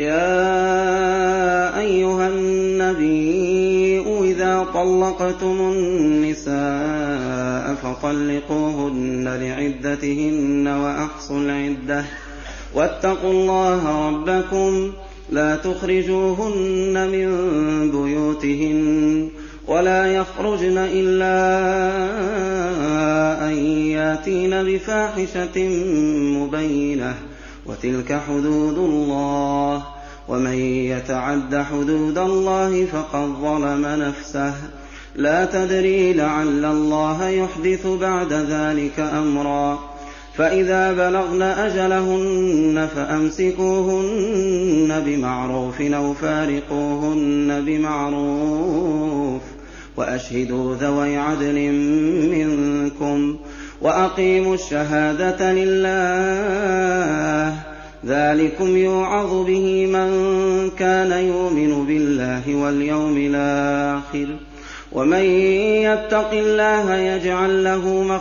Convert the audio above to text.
يَا أَيُّهَا النَّبِيُّ إِذَا طَلَّقْتُمُ النِّسَاءَ فَطَلِّقُوهُنَّ لِعِدَّتِهِنَّ وَأَحْصُوا الْعِدَّةَ ۖ. وَاتَّقُوا اللَّهَ رَبَّكُمْ ۖ لَا تُخْرِجُوهُنَّ مِن بُيُوتِهِنَّ وَلَا يَخْرُجْنَ إِلَّا أَن يَأْتِينَ بِفَاحِشَةٍ مُّبَيِّنَةٍ ۚ. وَتِلْكَ حُدُودُ اللَّهِ ۚ. يَتَعَدَّ حُدُودَ اللَّهِ فَقَدْ ظَلَمَ نَفْسَهُ ۚ. لَا تَدْرِي لَعَلَّ اللَّهَ يُحْدِثُ بَعْدَ ذَٰلِكَ أَمْرًا. فَإِذَا بَلَغْنَ أَجَلَهُنَّ فَأَمْسِكُوهُنَّ بِمَعْرُوفٍ أَوْ فَارِقُوهُنَّ بِمَعْرُوفٍ ۚ وَأَشْهِدُوا ذَوَيْ عَدْلٍ مِّنكُمْ ۖ وَأَقِيمُوا الشَّهَادَةَ لِلَّهِ ۚ. ذَٰلِكُمْ يُوعَظُ بِهِ مَن كَانَ يُؤْمِنُ بِاللَّهِ وَالْيَوْمِ الْآخِرِ ۚ. وَمَن يَتَّقِ اللَّهَ يَجْعَل لَّهُ